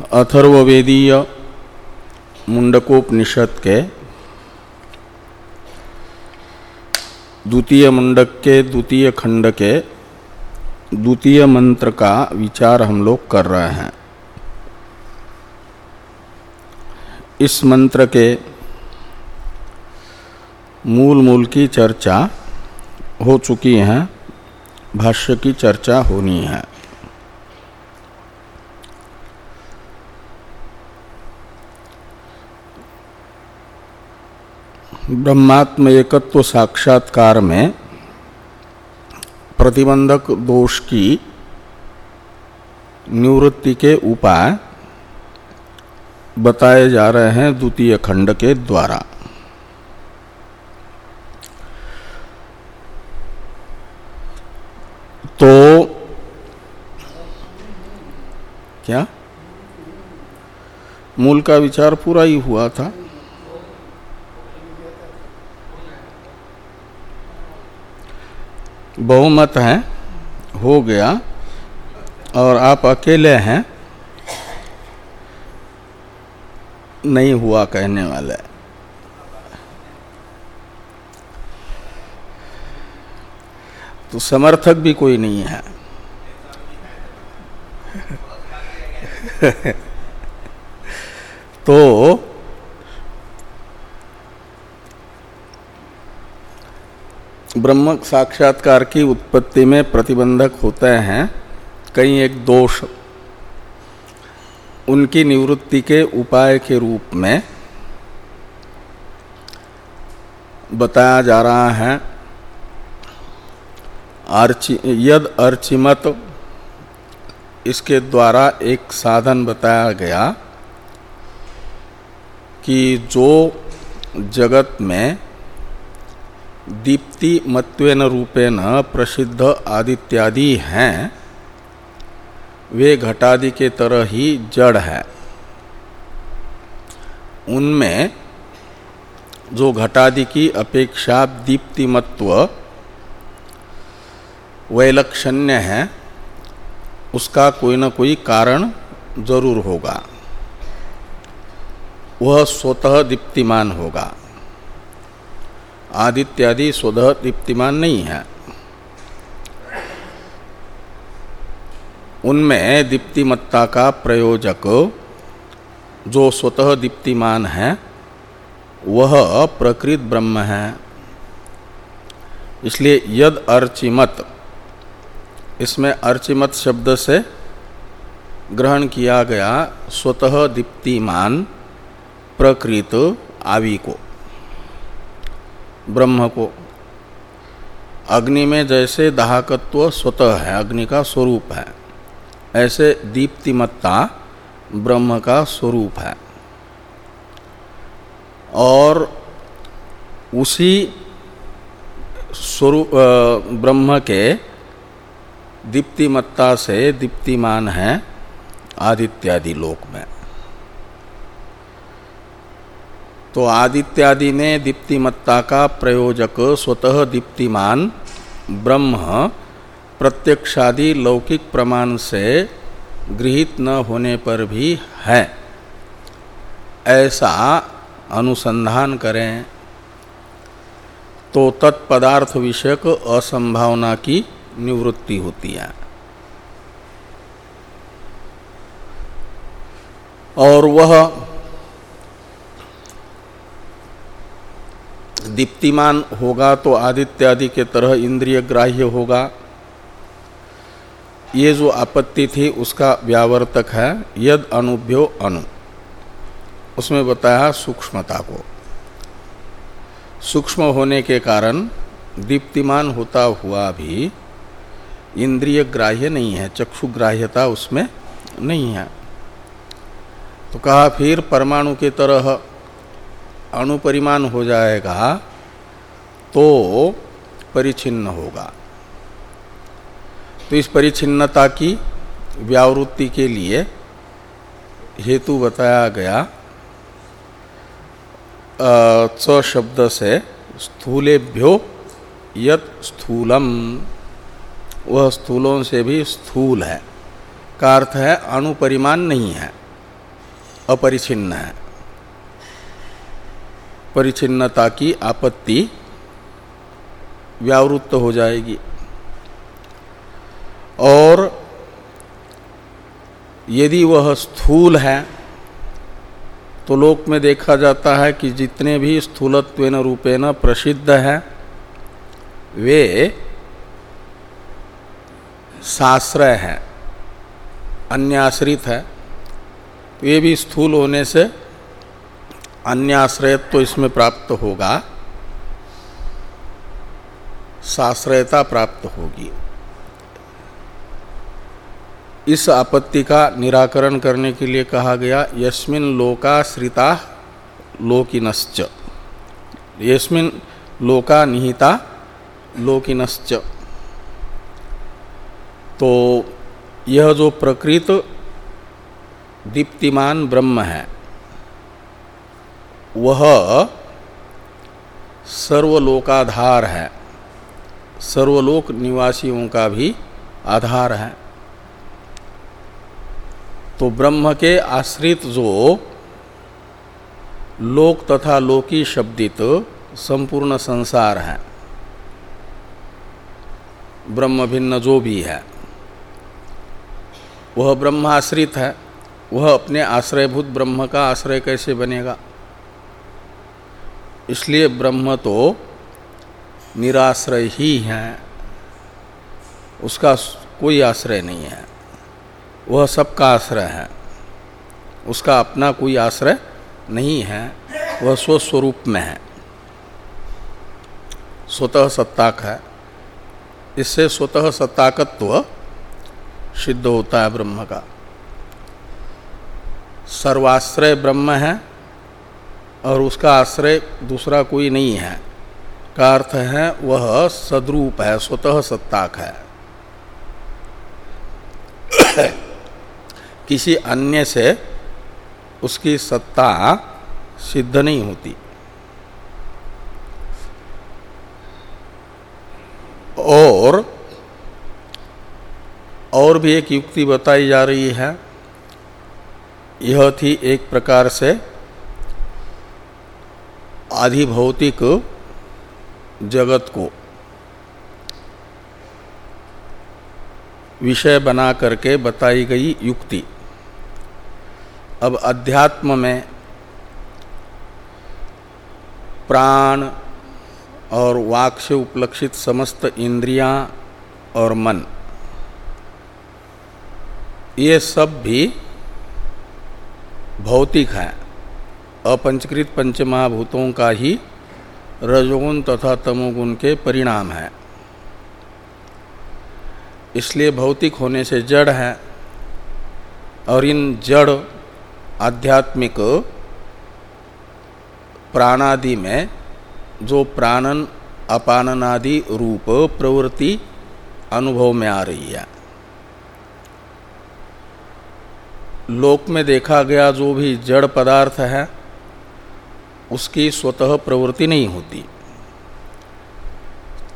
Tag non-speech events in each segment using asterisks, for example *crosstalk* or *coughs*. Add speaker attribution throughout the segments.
Speaker 1: अथर्ववेदीय मुंडकोपनिषद के द्वितीय मुंडक के द्वितीय खंड के द्वितीय मंत्र का विचार हम लोग कर रहे हैं। इस मंत्र के मूल मूल की चर्चा हो चुकी है, भाष्य की चर्चा होनी है। ब्रह्मात्म एकत्व साक्षात्कार में प्रतिबंधक दोष की निवृत्ति के उपाय बताए जा रहे हैं द्वितीय खंड के द्वारा। तो क्या? मूल का विचार पूरा ही हुआ था। बहुमत है, हो गया, और आप अकेले हैं, नहीं हुआ कहने वाले। तो समर्थक भी कोई नहीं है। *laughs* तो ब्रह्म साक्षात्कार की उत्पत्ति में प्रतिबंधक होते हैं कई एक दोष। उनकी निवृत्ति के उपाय के रूप में बताया जा रहा है। अर्चि यद अर्चिमत, इसके द्वारा एक साधन बताया गया कि जो जगत में दीप्ति मत्वेन रूपेण प्रसिद्ध आदित्यादि हैं। वे घटादि के तरह ही जड़ है। उनमें जो घटादि की अपेक्षा दीप्तिमत्व वैलक्षण्य है, उसका कोई न कोई कारण ज़रूर होगा। वह स्वतः दीप्तिमान होगा। आदित्यादि स्वतः दीप्तिमान नहीं है। उनमें दीप्तिमत्ता का प्रयोजक जो स्वतः दीप्तिमान है, वह प्रकृत ब्रह्म है। इसलिए यद अर्चिमत, इसमें अर्चिमत शब्द से ग्रहण किया गया स्वतः दीप्तिमान प्रकृत आवि को। ब्रह्म को। अग्नि में जैसे दाहकत्व स्वतः है, अग्नि का स्वरूप है। ऐसे दीप्तिमत्ता ब्रह्म का स्वरूप है। और उसी स्वरूप ब्रह्म के दीप्तिमत्ता से दीप्तिमान है आदित्यादि लोक में। तो आदित्यादि में दीप्तिमत्ता का प्रयोजक स्वतः दीप्तिमान, ब्रह्म, प्रत्यक्षादि लौकिक प्रमाण से गृहित न होने पर भी है। ऐसा अनुसंधान करें। तो तत्पदार्थ विषयक असंभावना की निवृत्ति होती है। और वह दीप्तिमान होगा तो आदित्यादि के तरह इंद्रिय ग्राह्य होगा। ये जो आपत्ति थी, उसका व्यावर्तक है। यद अनुभ्यो अनु। उसमें बताया सूक्ष्मता को। सूक्ष्म होने के कारण दीप्तिमान होता हुआ भी इंद्रिय ग्राह्य नहीं है, चक्षु ग्राह्यता उसमें नहीं है। तो कहा, फिर परमाणु के तरह अणुपरिमाण हो जाएगा तो परिचिन्न होगा। तो इस परिचिन्नता की व्यावृत्ति के लिए हेतु बताया गया च शब्द से स्थूलेभ्यो यत स्थूलम। वह स्थूलों से भी स्थूल है। का अर्थ है अणुपरिमाण नहीं है अपरिचिन्न है। परिचिन्नता की आपत्ति व्यावृत्त हो जाएगी। और यदि वह स्थूल है तो लोक में देखा जाता है कि जितने भी स्थूलत्वेन रूपेण प्रसिद्ध है, वे साश्रय है, अन्याश्रित है। वे भी स्थूल होने से अन्याश्रय तो इसमें प्राप्त होगा, साश्रयता प्राप्त होगी। इस आपत्ति का निराकरण करने के लिए कहा गया, यस्मिन लोकाश्रिता लोकिनश्च। यस्मिन लोका निहिता लोकिनश्च। तो यह जो प्रकृत दीप्तिमान ब्रह्म है वह सर्वलोकाधार है। सर्वलोक निवासियों का भी आधार है। तो ब्रह्म के आश्रित जो लोक तथा लोकी शब्दित संपूर्ण संसार है, ब्रह्म भिन्न जो भी है, वह ब्रह्माश्रित है। वह अपने आश्रयभूत ब्रह्म का आश्रय कैसे बनेगा? इसलिए ब्रह्म तो निराश्रय ही है। उसका कोई आश्रय नहीं है। वह सबका आश्रय है। उसका अपना कोई आश्रय नहीं है। वह स्वस्वरूप में है। स्वतः सत्ताक है। इससे स्वतः सत्ताकत्व सिद्ध होता है ब्रह्म का। सर्वाश्रय ब्रह्म है। और उसका आश्रय दूसरा कोई नहीं है। का अर्थ है, वह सद्रूप है, स्वतः सत्ताक है। *coughs* किसी अन्य से उसकी सत्ता सिद्ध नहीं होती। और और भी एक युक्ति बताई जा रही है। यह थी एक प्रकार से आधिभौतिक जगत को विषय बना करके बताई गई युक्ति। अब अध्यात्म में प्राण और वाक से उपलक्षित समस्त इंद्रियाँ और मन, ये सब भी भौतिक है। अपंचकृत पंचमहाभूतों का ही रजोगुण तथा तमोगुण के परिणाम है। इसलिए भौतिक होने से जड़ है और इन जड़ आध्यात्मिक प्राणादि में जो प्राणन, अपाननादि रूप प्रवृत्ति अनुभव में आ रही है। लोक में देखा गया जो भी जड़ पदार्थ है उसकी स्वतः प्रवृत्ति नहीं होती।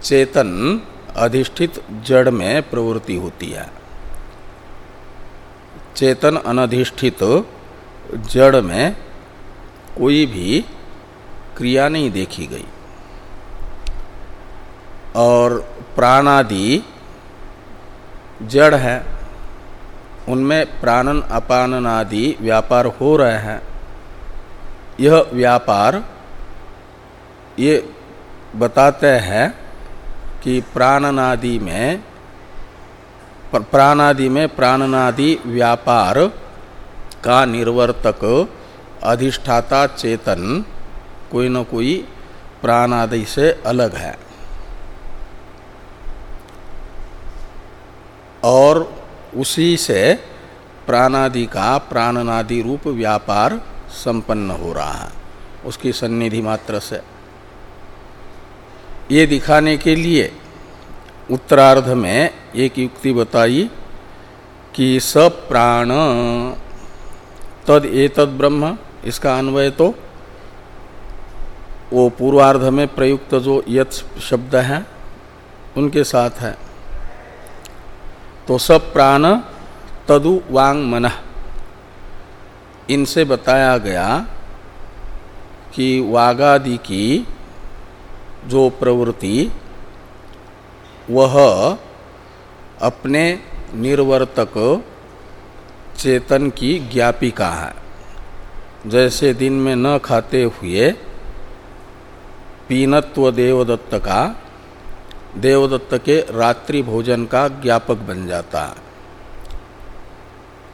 Speaker 1: चेतन अधिष्ठित जड़ में प्रवृत्ति होती है। चेतन अनधिष्ठित जड़ में कोई भी क्रिया नहीं देखी गई। और प्राणादि जड़ है। उनमें प्राणन, अपानन आदि व्यापार हो रहे हैं। यह व्यापार, ये बताते हैं कि प्राणनादि में प्राणादि में प्राणनादि व्यापार का निर्वर्तक अधिष्ठाता चेतन कोई न कोई प्राणादि से अलग है। और उसी से प्राणादि का प्राणनादि रूप व्यापार संपन्न हो रहा है। उसकी सन्निधि मात्र से। ये दिखाने के लिए उत्तरार्ध में एक युक्ति बताई कि सब प्राण तद एतद ब्रह्म, इसका अन्वय तो वो पूर्वार्ध में प्रयुक्त जो यत शब्द है, उनके साथ है। तो सब प्राण तदु वांग मन। इनसे बताया गया कि वागादि की जो प्रवृत्ति, वह अपने निर्वर्तक चेतन की ज्ञापिका है। जैसे दिन में न खाते हुए पीनत्व देवदत्त का, देवदत्त के रात्रि भोजन का ज्ञापक बन जाता। है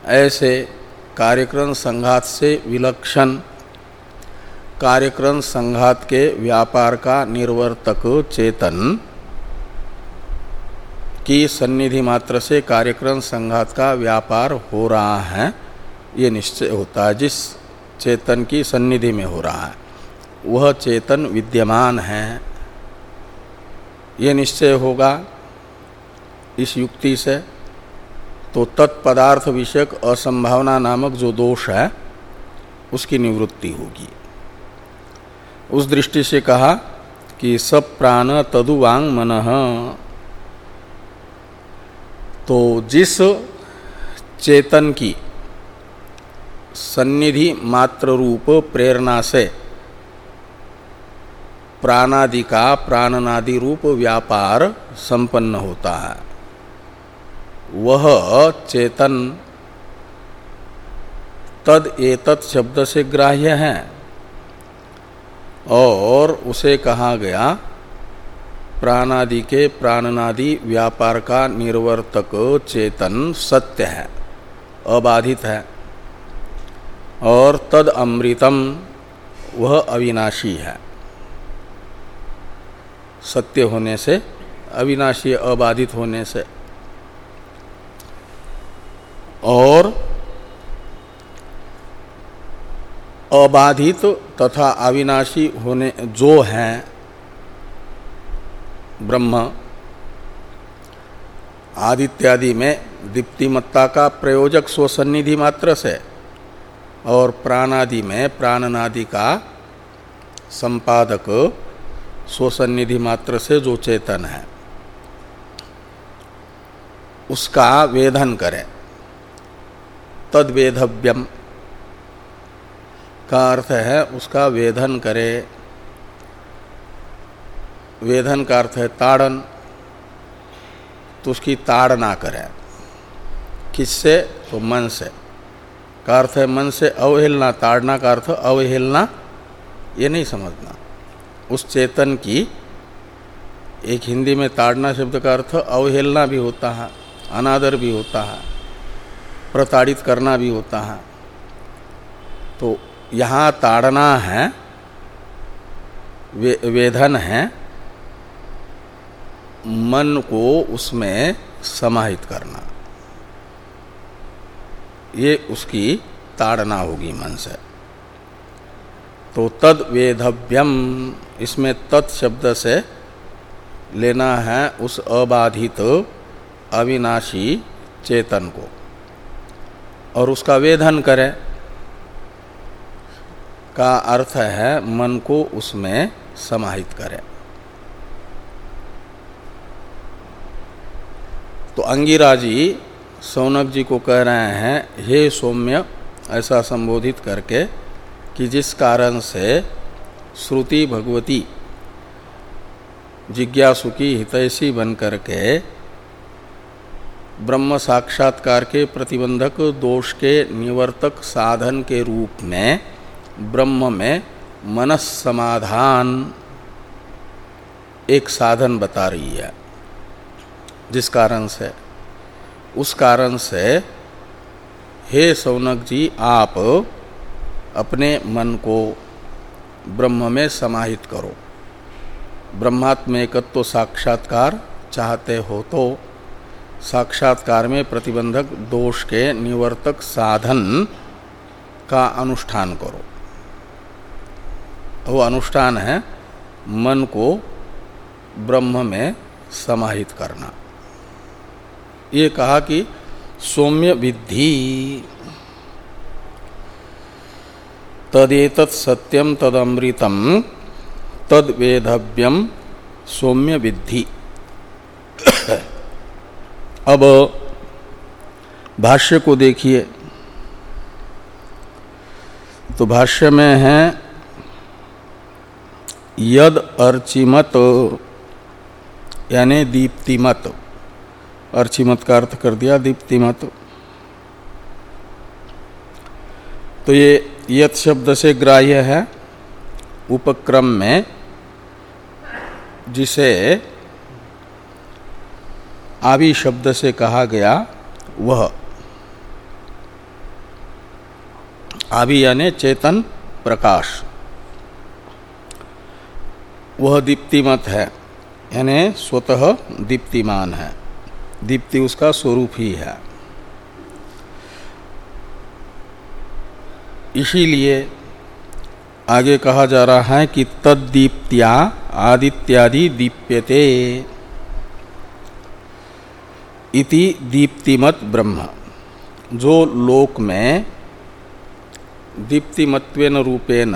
Speaker 1: ऐसे कार्यक्रम संघात से विलक्षण कार्यक्रम संघात के व्यापार का निर्वर्तक चेतन की सन्निधि मात्र से कार्यक्रम संघात का व्यापार हो रहा है। ये निश्चय होता है, जिस चेतन की सन्निधि में हो रहा है, वह चेतन विद्यमान है। ये निश्चय होगा इस युक्ति से तो तत्पदार्थ विषयक असंभावना नामक जो दोष है, उसकी निवृत्ति होगी। उस दृष्टि से कहा कि सब प्राण तदुवांग मन। तो जिस चेतन की सन्निधि मात्र रूप प्रेरणा से प्राणादि का प्राणनादि रूप व्यापार संपन्न होता है वह चेतन। तद एतत् शब्द से ग्राह्य है। और उसे कहा गया, प्राणादि के प्राणनादि व्यापार का निर्वर्तक चेतन सत्य है, अबाधित है। और तद अमृतम, वह अविनाशी है। सत्य होने से, अविनाशी, अबाधित होने से और अबाधित तथा अविनाशी होने जो हैं, ब्रह्म, आदित्यादि में दीप्तिमत्ता का प्रयोजक स्वसन्निधि मात्र से, और प्राणादि में प्राणनादि का संपादक स्वसन्निधि मात्र से जो चेतन है, उसका वेधन करें। तद वेधव्यम का अर्थ है, उसका वेधन करे। वेधन का अर्थ है ताड़न तो उसकी ताड़ना करें। किससे? तो मन से। का अर्थ है मन से अवहेलना, ताड़ना का अर्थ अवहेलना, ये नहीं समझना। उस चेतन की एक हिंदी में ताड़ना शब्द का अर्थ अवहेलना भी होता है, अनादर भी होता है। प्रताड़ित करना भी होता है। तो यहाँ ताड़ना है वे, वेधन है मन को उसमें समाहित करना। ये उसकी ताड़ना होगी मन से। तो तद वेधव्यम इसमें तत् शब्द से लेना है उस अबाधित अविनाशी चेतन को। और उसका वेधन करें, का अर्थ है मन को उसमें समाहित करें। तो अंगिरा जी सौनक जी को कह रहे हैं, हे सौम्य, ऐसा संबोधित करके, कि जिस कारण से श्रुति भगवती जिज्ञासु की हितैषी बन करके ब्रह्म साक्षात्कार के प्रतिबंधक दोष के निवर्तक साधन के रूप में ब्रह्म में मनस समाधान एक साधन बता रही है। जिस कारण से? उस कारण से, हे सौनक जी, आप अपने मन को ब्रह्म में समाहित करो। ब्रह्मात्मेकत्व साक्षात्कार चाहते हो तो साक्षात्कार में प्रतिबंधक दोष के निवर्तक साधन का अनुष्ठान करो। वो अनुष्ठान है मन को ब्रह्म में समाहित करना। ये कहा कि सौम्य विद्धि तदेत सत्यम तदमृतम तद वेधव्यम सौम्य विद्धि। अब भाष्य को देखिए। तो भाष्य में है, यद अर्चिमत, यानी दीप्तिमत। अर्चिमत का अर्थ कर दिया, दीप्तिमत। तो ये, यत शब्द से ग्राह्य है, उपक्रम में, जिसे आदि शब्द से कहा गया वह। आवि यानी चेतन प्रकाश। वह दीप्तिमत है, यानी स्वतः दीप्तिमान है। दीप्ति उसका स्वरूप ही है। इसीलिए आगे कहा जा रहा है कि तद्दीप्त्या आदित्यादि दीप्यते। इति दीप्तिमत ब्रह्म। जो लोक में दीप्तिमत्वेन रूपेण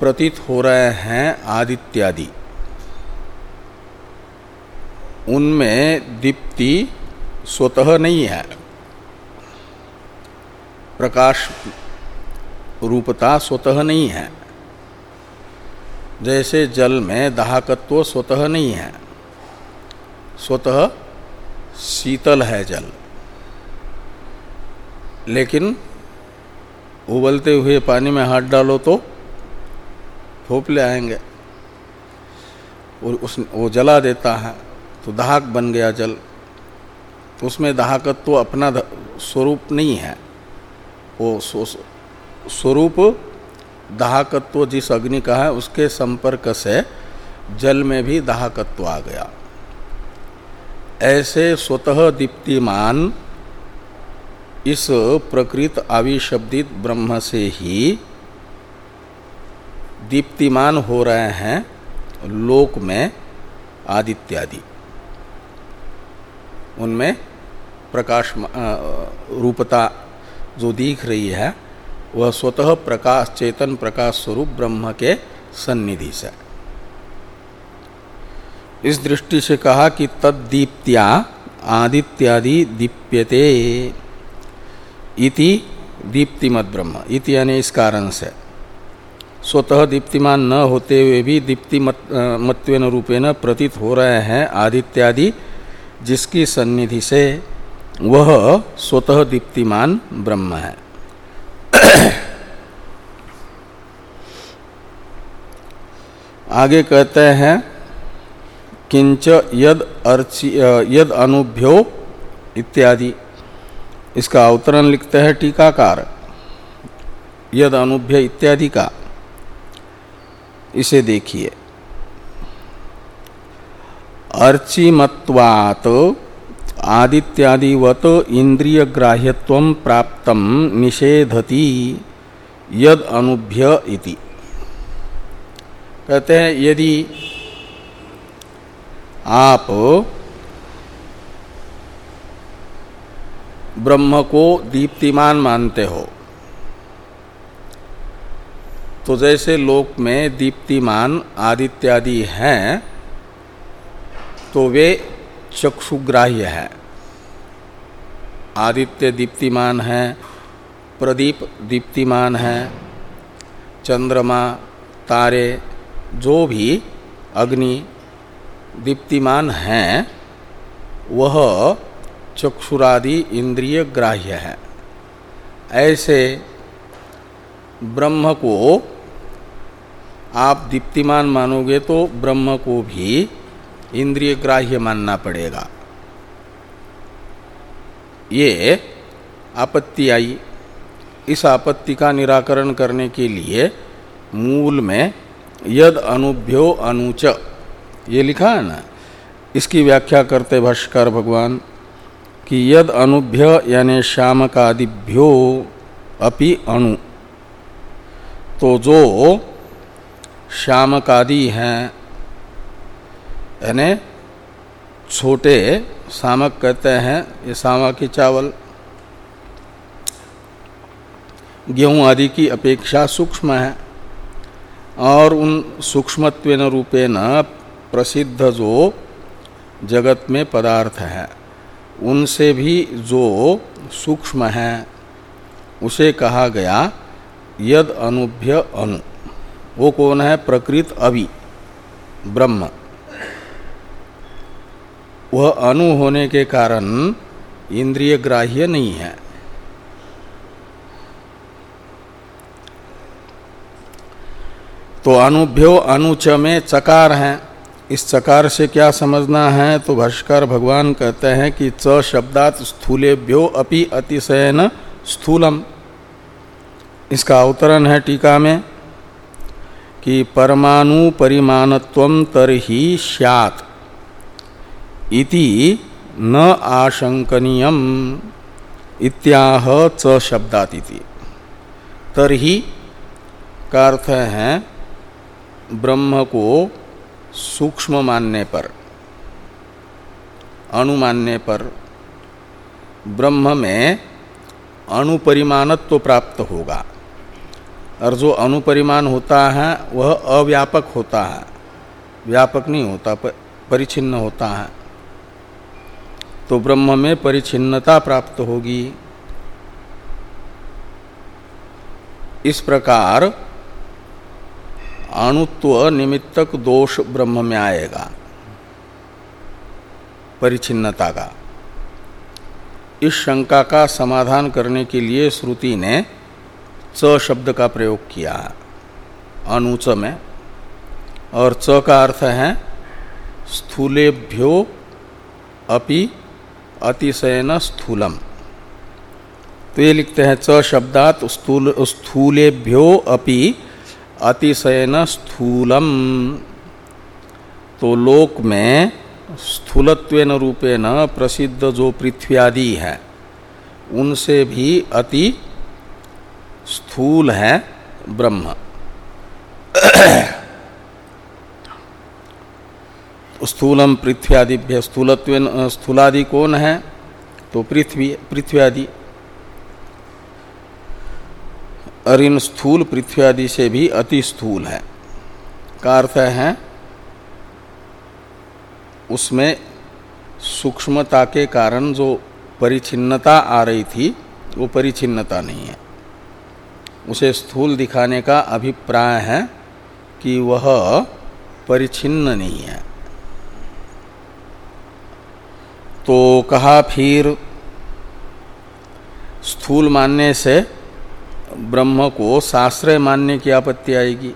Speaker 1: प्रतीत हो रहे हैं आदित्यादि, उनमें दीप्ति स्वतः नहीं है। प्रकाश रूपता स्वतः नहीं है। जैसे जल में दाहकत्व स्वतः नहीं है। स्वतः शीतल है जल। लेकिन उबलते हुए पानी में हाथ डालो तो फोपले आएँगे। और उस, वो जला देता है तो दाहक बन गया जल। तो उसमें दाहकत्व तो अपना स्वरूप नहीं है। वो स्वरूप दाहकत्व तो जिस अग्नि का है, उसके संपर्क से जल में भी दाहकत्व तो आ गया। ऐसे स्वतः दीप्तिमान इस प्रकृत आविशब्दित ब्रह्म से ही दीप्तिमान हो रहे हैं लोक में आदित्यादि। उनमें प्रकाश रूपता जो दिख रही है, वह स्वतः प्रकाश, चेतन प्रकाश स्वरूप ब्रह्म के सन्निधि से। इस दृष्टि से कहा कि तद्दीप्त्या आदित्यादि दीप्यते इति दीप्तिमत ब्रह्म। इति यानी इस कारण से। स्वतः दीप्तिमान न होते हुए भी दीप्ति मत्वेन रूपेण प्रतीत हो रहे हैं आदित्यादि जिसकी सन्निधि से वह स्वतः दीप्तिमान ब्रह्म है। आगे कहते हैं किंच यद यद अनुभ्यो इत्यादि। इसका अवतरण लिखते हैं टीकाकार। यद अनुभ्य इत्यादि का। इसे देखिए। अर्चिमत्वात् आदित्यादिवत इंद्रिय ग्राह्यत्व प्राप्त निषेधति यद अनुभ्य इति। कहते हैं, यदि आप ब्रह्म को दीप्तिमान मानते हो। तो जैसे लोक में दीप्तिमान, आदित्यादि हैं तो वे चक्षुग्राह्य है। आदित्य दीप्तिमान है, प्रदीप दीप्तिमान है, चंद्रमा, तारे, जो भी अग्नि दीप्तिमान हैं, वह चक्षुरादि इंद्रिय ग्राह्य है। ऐसे ब्रह्म को आप दीप्तिमान मानोगे तो ब्रह्म को भी इंद्रिय ग्राह्य मानना पड़ेगा। ये आपत्ति आई। इस आपत्ति का निराकरण करने के लिए मूल में यद अनुभ्यो अनुच ये लिखा है ना, इसकी व्याख्या करते भाष्कर भगवान कि यद अनुभ्य यानी श्यामकादिभ्यो अपि अणु। तो जो श्यामकादि हैं, यानी छोटे सामक कहते हैं, ये सामा की चावल, गेहूँ आदि की अपेक्षा सूक्ष्म है, और उन सूक्ष्मत्व रूपेण प्रसिद्ध जो जगत में पदार्थ है, उनसे भी जो सूक्ष्म है, उसे कहा गया यद अनुभ्य अनु। वो कौन है? प्रकृत अवि ब्रह्म। वह अनु होने के कारण इंद्रिय ग्राह्य नहीं है। तो अनुभ्यो अनुच में चकार है। इस चकार से क्या समझना है? तो भाष्कर भगवान कहते हैं कि च शब्दात स्थूलेभ्यो अपि अतिशयन स्थूलम। इसका अवतरण है टीका में कि परमाणु परिमाणत्व तरही स्यात् इति न आशंकनीय इत्याह च शब्दात इति। तरही का अर्थ है ब्रह्म को सूक्ष्म मानने पर, अणु मानने पर, ब्रह्म में अणुपरिमाणत्व प्राप्त होगा। और जो अणुपरिमाण होता है, वह अव्यापक होता है। व्यापक नहीं होता परिचिन्न होता है। तो ब्रह्म में परिचिन्नता प्राप्त होगी। इस प्रकार अणुत्व निमित्तक दोष ब्रह्म में आएगा। परिचिन्नता का। इस शंका का समाधान करने के लिए श्रुति ने च शब्द का प्रयोग किया। अनुच में। और च का अर्थ है, स्थूलेभ्यो अपि अतिशयन स्थूलम। तो ये लिखते हैं, च शब्दात स्थूल, स्थूलेभ्यो अपि अतिशयन स्थूलम। तो लोक में स्थूलत्वेन रूपेण प्रसिद्ध जो पृथ्वी आदि है, उनसे भी अति स्थूल है ब्रह्म। *coughs* स्थूलम पृथ्वी आदि स्थूलत्व स्थूलादि कौन है? तो पृथ्वी पृथ्वी आदि और इन स्थूल पृथ्वी आदि से भी अति स्थूल है। का अर्थ है, उसमें सूक्ष्मता के कारण जो परिचिन्नता आ रही थी, वो परिचिन्नता नहीं है। उसे स्थूल दिखाने का अभिप्राय है कि वह परिचिन्न नहीं है। तो कहा फिर, स्थूल मानने से ब्रह्म को साश्रय मानने की आपत्ति आएगी।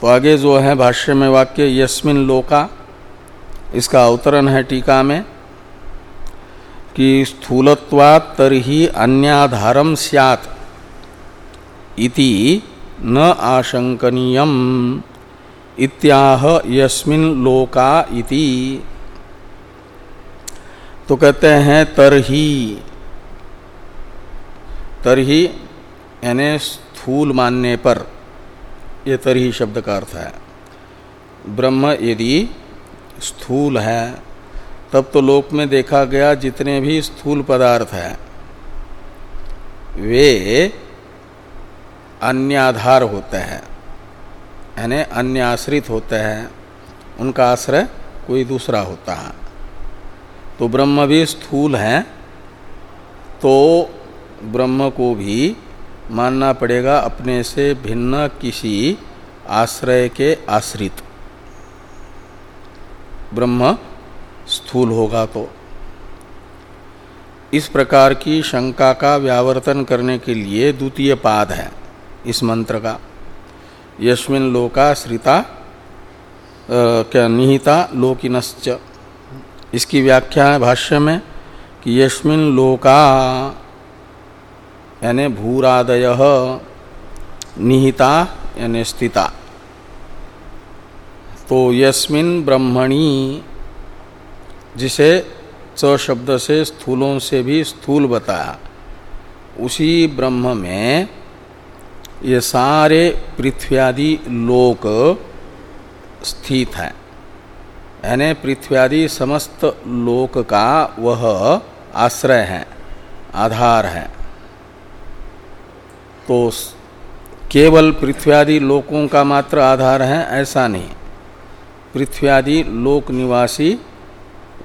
Speaker 1: तो आगे जो है भाष्य में वाक्य, यस्मिन लोका, इसका अवतरण है टीका में, कि स्थूलत्वात् तरही अन्याधारम स्यात्, इति न आशंकनीयम, इत्याह यस्मिन लोका इति। तो कहते हैं, तरही तरही यानी स्थूल मानने पर ये तरही शब्द का अर्थ है। ब्रह्म यदि स्थूल है, तब तो लोक में देखा गया जितने भी स्थूल पदार्थ हैं, वे अन्याधार होते हैं, यानी अन्य आश्रित होते हैं, उनका आश्रय कोई दूसरा होता है। तो ब्रह्म भी स्थूल है तो ब्रह्म को भी मानना पड़ेगा अपने से भिन्न किसी आश्रय के आश्रित। ब्रह्म स्थूल होगा तो। इस प्रकार की शंका का व्यावर्तन करने के लिए द्वितीय पाद है इस मंत्र का। यस्मिन लोका श्रिता क्या निहिता लोकिनश्च। इसकी व्याख्या है भाष्य में कि यस्मिन लोका यानी भूरादय निहिता यानी स्थिता। तो यस्मिन ब्रह्मणी, जिसे च शब्द से स्थूलों से भी स्थूल बताया, उसी ब्रह्म में ये सारे पृथ्व्यादि लोक स्थित है। यानी पृथ्व्यादि समस्त लोक का वह आश्रय है, आधार है। तो केवल पृथ्व्यादि लोकों का मात्र आधार है, ऐसा नहीं। पृथ्व्यादि लोक निवासी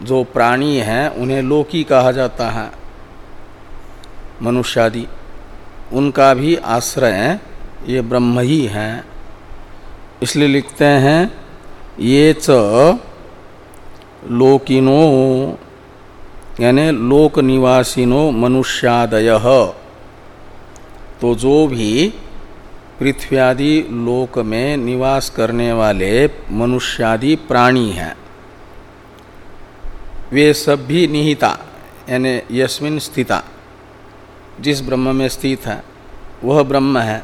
Speaker 1: जो प्राणी हैं, उन्हें लोकी कहा जाता है। मनुष्यादि, उनका भी आश्रय ये ब्रह्म ही हैं। इसलिए लिखते हैं, ये च लोकिनो, यानी लोक निवासिनो मनुष्यादय। तो जो भी पृथ्वी लोक में निवास करने वाले मनुष्यादि प्राणी हैं, वे सब भी निहिता, यानी यस्मिन स्थिता, जिस ब्रह्म में स्थित है, वह ब्रह्म है।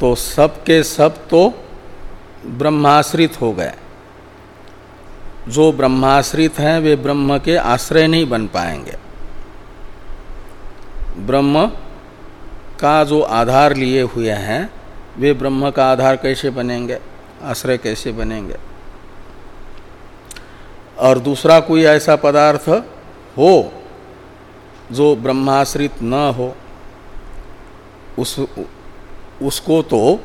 Speaker 1: तो सब के सब तो ब्रह्माश्रित हो गए। जो ब्रह्माश्रित हैं, वे ब्रह्म के आश्रय नहीं बन पाएँगे। ब्रह्म का जो आधार लिए हुए हैं, वे ब्रह्म का आधार कैसे बनेंगे, आश्रय कैसे बनेंगे? और दूसरा कोई ऐसा पदार्थ हो जो ब्रह्माश्रित न हो, उस, उसको तो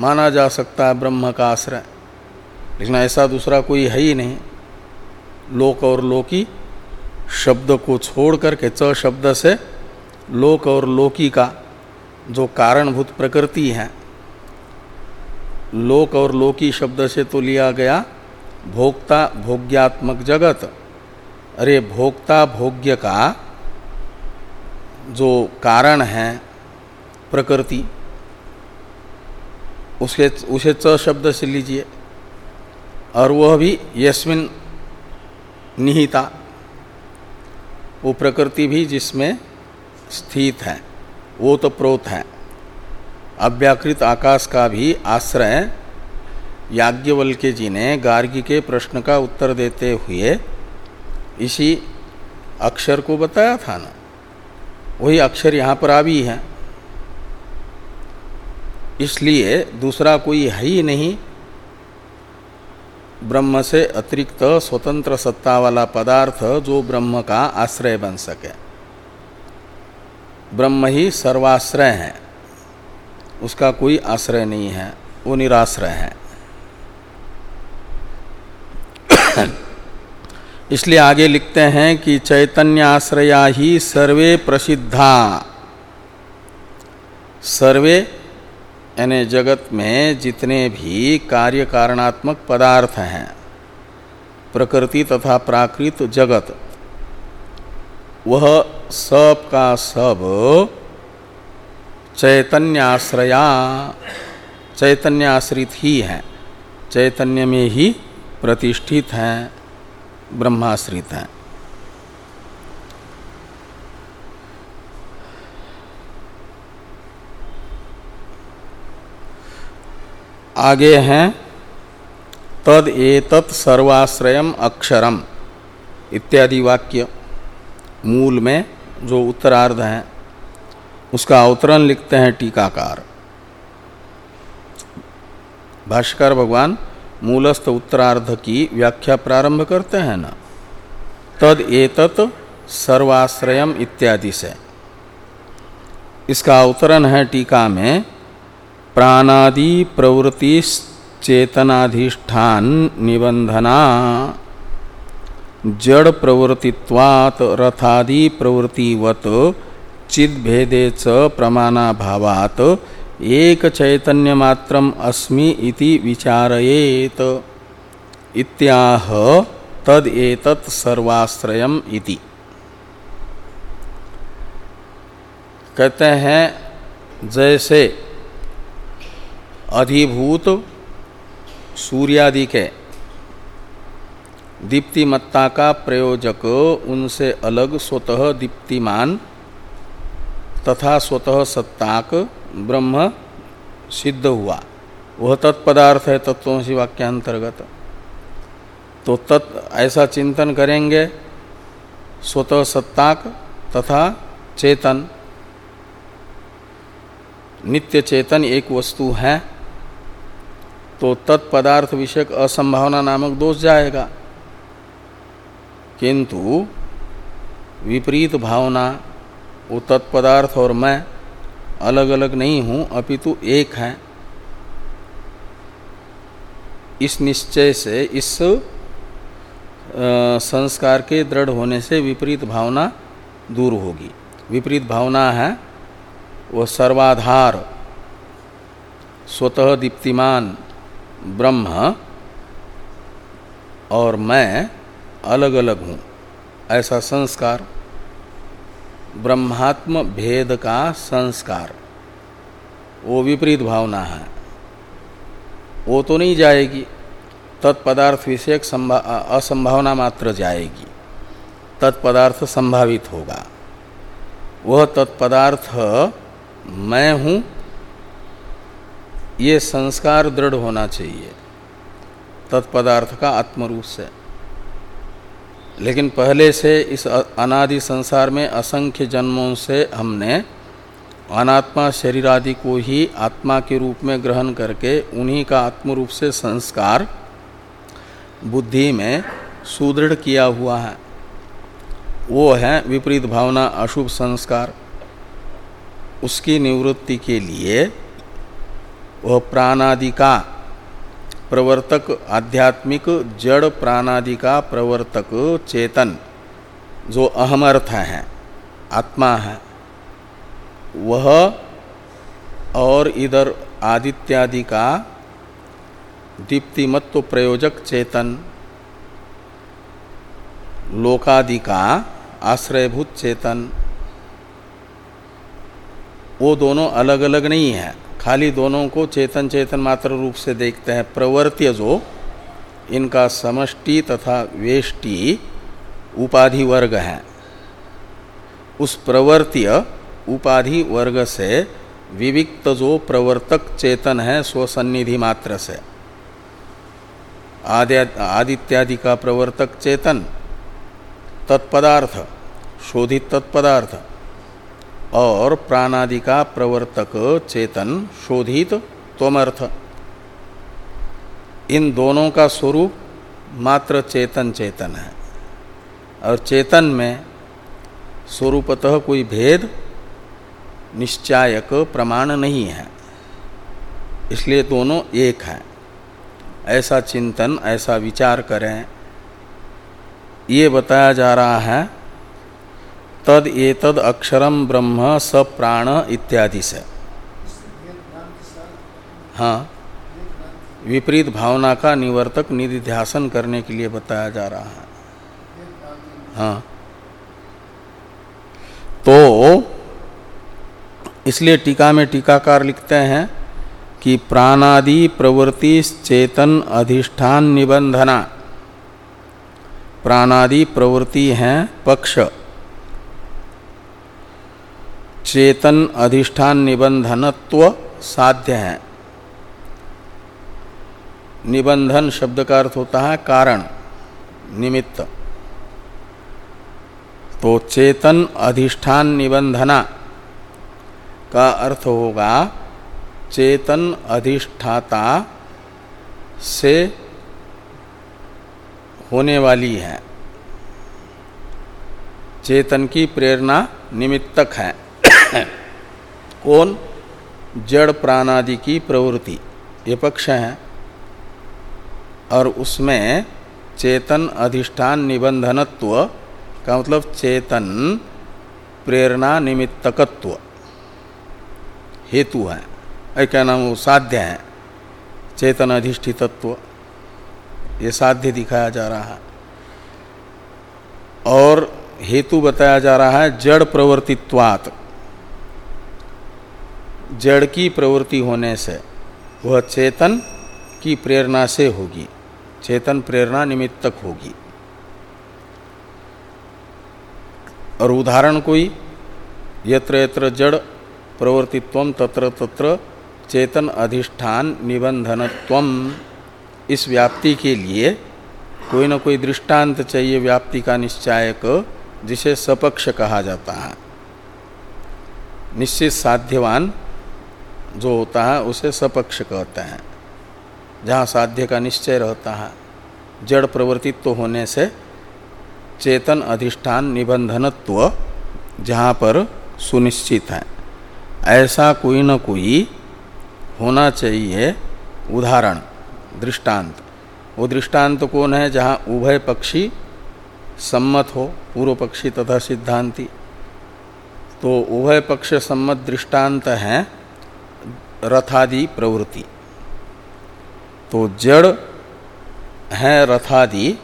Speaker 1: माना जा सकता है ब्रह्म का आश्रय, लेकिन ऐसा दूसरा कोई है ही नहीं। लोक और लोकी शब्द को छोड़ करके च शब्द से लोक और लोकी का जो कारणभूत प्रकृति है, लोक और लोकी शब्द से तो लिया गया भोक्ता भोग्यात्मक जगत। अरे भोक्ता भोग्य का जो कारण है प्रकृति, उसके, उसे च शब्द से लीजिए। और वह भी यस्मिन निहिता, वो प्रकृति भी जिसमें स्थित है। वो तो प्रोत है। अव्याकृत आकाश का भी आश्रय याज्ञवल्क्य जी ने गार्गी के प्रश्न का उत्तर देते हुए इसी अक्षर को बताया था ना। वही अक्षर यहाँ पर आ भी है। इसलिए दूसरा कोई है ही नहीं। ब्रह्म से अतिरिक्त स्वतंत्र सत्ता वाला पदार्थ जो ब्रह्म का आश्रय बन सके। ब्रह्म ही सर्वाश्रय है। उसका कोई आश्रय नहीं है, वो निराश्रय है। *coughs* इसलिए आगे लिखते हैं कि चैतन्य आश्रया ही सर्वे प्रसिद्धा। सर्वे, यानी जगत में जितने भी कार्य कारणात्मक पदार्थ हैं, प्रकृति तथा प्राकृत जगत वह सब का सब चैतन्याश्रया, चैतन्याश्रित ही है, चैतन्य में ही प्रतिष्ठित हैं, ब्रह्माश्रित हैं। आगे हैं, तद एतत् सर्वाश्रयम अक्षरम, इत्यादि वाक्य। मूल में जो उत्तरार्ध है, उसका अवतरण लिखते हैं टीकाकार। भाष्कर भगवान मूलस्थ उत्तरार्ध की व्याख्या प्रारंभ करते हैं ना। तद एतत् सर्वाश्रयम इत्यादि से। इसका अवतरण है टीका में, प्राणादि प्रवृत्ति चेतनाधिष्ठान निबंधना। जड़ प्रवृत्तित्वात् रथादि प्रवृत्तिवत चिद भेदे च प्रमाणाभावात् एक चैतन्य मात्रम अस्मि विचारयेत। इत्याह तद एतत् सर्वाश्रयम इति। कहते हैं, जैसे अधिभूत सूर्यादि के दीप्तिमत्ता का प्रयोजक उनसे अलग स्वतः दीप्तिमान तथा स्वतः सत्ताक ब्रह्म सिद्ध हुआ। वह तत्पदार्थ है तत्वसी वाक्यांतर्गत। तो तत् ऐसा चिंतन करेंगे, स्वतः सत्ताक तथा चेतन। नित्य चेतन एक वस्तु है। तो तत्पदार्थ विषयक असंभावना नामक दोष जाएगा। किंतु विपरीत भावना वो तत्पदार्थ और मैं अलग अलग नहीं हूँ, अपितु एक है। इस निश्चय से, इस संस्कार के दृढ़ होने से विपरीत भावना दूर होगी। विपरीत भावना है वह सर्वाधार, स्वतः दीप्तिमान ब्रह्म और मैं अलग अलग हूँ। ऐसा संस्कार, ब्रह्मात्म भेद का संस्कार। वो विपरीत भावना है। वो तो नहीं जाएगी। तत्पदार्थ विषयक असंभावना मात्र जाएगी। तत्पदार्थ संभावित होगा। वह तत्पदार्थ, मैं हूँ, ये संस्कार दृढ़ होना चाहिए। तत्पदार्थ का आत्मरूप से। लेकिन पहले से इस अनादि संसार में असंख्य जन्मों से हमने अनात्मा शरीर आदि को ही आत्मा के रूप में ग्रहण करके उन्हीं का आत्म रूप से संस्कार बुद्धि में सुदृढ़ किया हुआ है। वो है विपरीत भावना, अशुभ संस्कार। उसकी निवृत्ति के लिए वह प्राणादि का प्रवर्तक आध्यात्मिक जड़ प्राणादि का प्रवर्तक चेतन, जो अहमर्थ है, आत्मा है, वह और इधर आदित्यादि का दीप्तिमत्व प्रयोजक चेतन, लोकादि का आश्रयभूत चेतन, वो दोनों अलग अलग नहीं है। खाली दोनों को चेतन चेतन मात्र रूप से देखते हैं। प्रवर्त्य जो, इनका समष्टि तथा वेष्टि उपाधि वर्ग है। उस प्रवर्त्य उपाधि वर्ग से विविक्त जो प्रवर्तक चेतन है स्वसन्निधि मात्र से। आदित्यादि का प्रवर्तक चेतन, तत्पदार्थ, शोधित तत्पदार्थ और प्राणादि का प्रवर्तक चेतन शोधित त्वमर्थ। इन दोनों का स्वरूप मात्र चेतन चेतन है। और चेतन में स्वरूपतः कोई भेद निश्चायक प्रमाण नहीं है। इसलिए दोनों एक हैं। ऐसा चिंतन, ऐसा विचार करें। ये बताया जा रहा है तद एतद अक्षरम ब्रह्म स प्राण इत्यादि से। हाँ। विपरीत भावना का निवर्तक निधिध्यासन करने के लिए बताया जा रहा है। हाँ। तो इसलिए टीका में टीकाकार लिखते हैं कि प्राणादि प्रवृत्ति चेतन अधिष्ठान निबंधना। प्राणादि प्रवृत्ति हैं पक्ष। चेतन अधिष्ठान निबंधनत्व साध्य है। निबंधन शब्द का अर्थ होता है कारण, निमित्त। तो चेतन अधिष्ठान निबंधना का अर्थ होगा चेतन अधिष्ठाता से होने वाली है। चेतन की प्रेरणा निमित्तक है। *coughs* कौन? जड़ प्राणादि की प्रवृत्ति। ये पक्ष है। और उसमें चेतन अधिष्ठान निबंधनत्व का मतलब चेतन प्रेरणा निमित्तकत्व हेतु है। क्या नाम? वो साध्य है। चेतन अधिष्ठितत्व। ये साध्य दिखाया जा रहा है। और हेतु बताया जा रहा है जड़ प्रवर्तित्वात। जड़ की प्रवृत्ति होने से वह चेतन की प्रेरणा से होगी, चेतन प्रेरणा निमित्तक होगी। और उदाहरण कोई, यत्र यत्र जड़ प्रवर्तित्व तत्र तत्र चेतन अधिष्ठान निबंधनत्व। इस व्याप्ति के लिए कोई ना कोई दृष्टांत चाहिए व्याप्ति का निश्चायक, जिसे सपक्ष कहा जाता है। निश्चित साध्यवान जो होता है, उसे सपक्ष कहते हैं। जहाँ साध्य का निश्चय रहता है, जड़ प्रवर्तित्व तो होने से चेतन अधिष्ठान निबंधनत्व जहाँ पर सुनिश्चित है। ऐसा कोई न कोई होना चाहिए। उदाहरण, दृष्टांत। वो दृष्टांत कौन है, जहाँ उभय पक्षी सम्मत हो, पूर्व पक्षी तथा सिद्धांति? तो उभय पक्ष सम्मत दृष्टांत है रथादि प्रवृत्ति। तो जड़ है रथादि,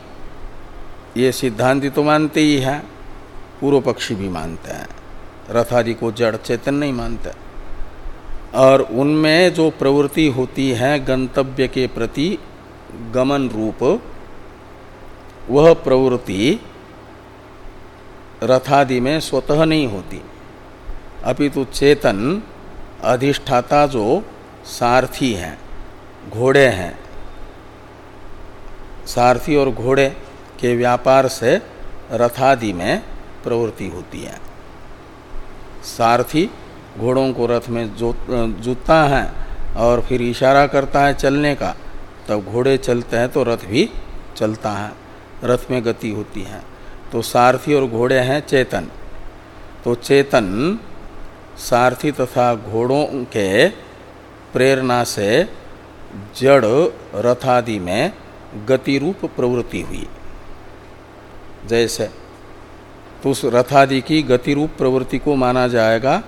Speaker 1: ये सिद्धांति तो मानते ही है, पूर्व पक्षी भी मानते हैं। रथादि को जड़ चेतन नहीं मानते। और उनमें जो प्रवृत्ति होती है गंतव्य के प्रति गमन रूप, वह प्रवृत्ति रथादि में स्वतः नहीं होती। अपितु चेतन अधिष्ठाता जो सारथी हैं, घोड़े हैं। सारथी और घोड़े के व्यापार से रथादि में प्रवृत्ति होती है। सारथी घोड़ों को रथ में जुतता है और फिर इशारा करता है चलने का, तब घोड़े चलते हैं तो रथ भी चलता है, रथ में गति होती है। तो सारथी और घोड़े हैं चेतन। तो चेतन सारथी तथा घोड़ों के प्रेरणा से जड़ रथादि में गति रूप प्रवृत्ति हुई। जैसे तो उस रथादि की गति रूप प्रवृत्ति को माना जाएगा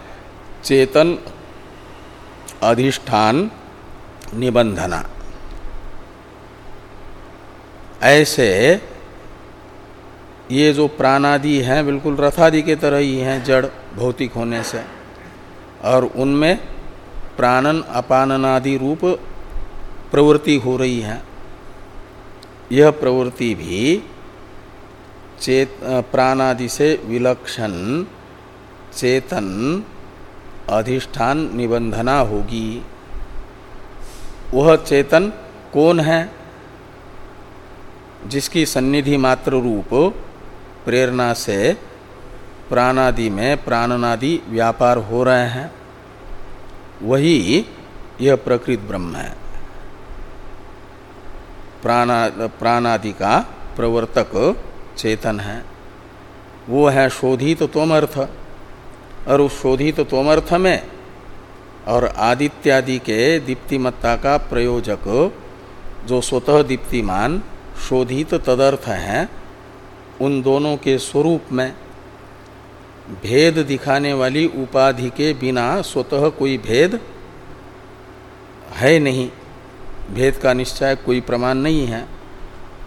Speaker 1: चेतन अधिष्ठान निबंधना। ऐसे ये जो प्राणादि हैं बिल्कुल रथादि के तरह ही हैं जड़ भौतिक होने से। और उनमें प्राणन, अपाननादि रूप प्रवृत्ति हो रही है। यह प्रवृत्ति भी चेत प्राणादि से विलक्षण चेतन अधिष्ठान निबंधना होगी। वह चेतन कौन है? जिसकी सन्निधि मात्र रूप प्रेरणा से प्राणादि में प्राणनादि व्यापार हो रहे हैं, वही यह प्रकृत ब्रह्म है। प्राणा, प्राणादि का प्रवर्तक चेतन है। वो है शोधित तो तोमर्थ, और उस शोधित तो तोमर्थ में और आदित्यादि के दीप्तिमत्ता का प्रयोजक, जो स्वतः दीप्तिमान, शोधित तदर्थ हैं, उन दोनों के स्वरूप में भेद दिखाने वाली उपाधि के बिना स्वतः कोई भेद है नहीं। भेद का निश्चय कोई प्रमाण नहीं है।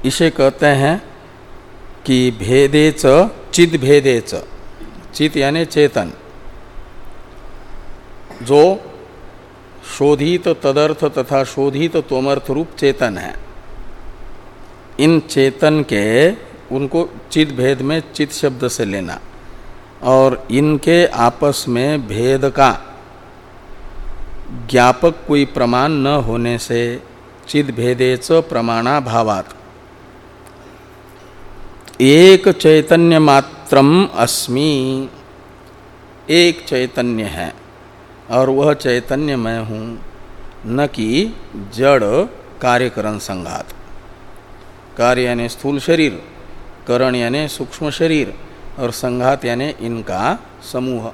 Speaker 1: इसे कहते हैं कि भेदे च चित भेदे च। चित यानी चेतन। जो शोधित तदर्थ तथा शोधित तोमर्थ रूप चेतन है। इन चेतन के उनको चित भेद में चित शब्द से लेना। और इनके आपस में भेद का ज्ञापक कोई प्रमाण न होने से चिद भेदे च प्रमाणा भावात एक चैतन्य मात्रम अस्मि। एक चैतन्य है और वह चैतन्य मैं हूँ, न कि जड़ कार्यकरण संघात। कार्य यानी स्थूल शरीर, करण यानी सूक्ष्म शरीर और संघात यानी इनका समूह।